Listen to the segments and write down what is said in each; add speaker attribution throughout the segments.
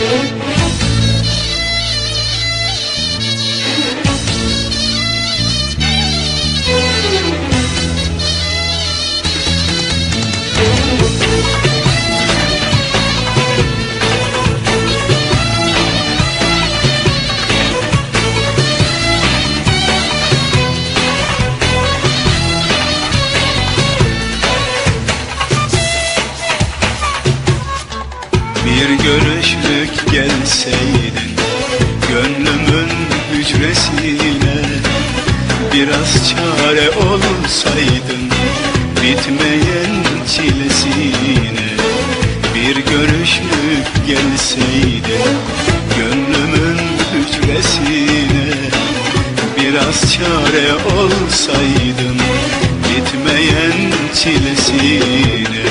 Speaker 1: Bir görüşlük gelseydin Gönlümün hücresine Biraz çare olsaydın Bitmeyen çilesine Bir görüşlük gelseydin Gönlümün hücresine Biraz çare olsaydın Bitmeyen çilesine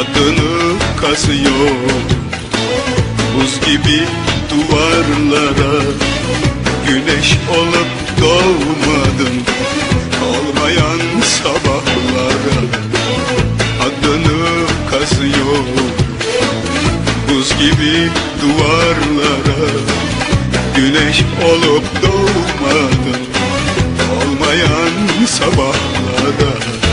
Speaker 1: adını kazıyor. Buz gibi duvarlara Güneş olup doğmadım. Olmayan sabahlara Adını kazıyor. Buz gibi duvarlara Güneş olup doğmadım. Olmayan sabahlara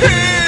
Speaker 1: here.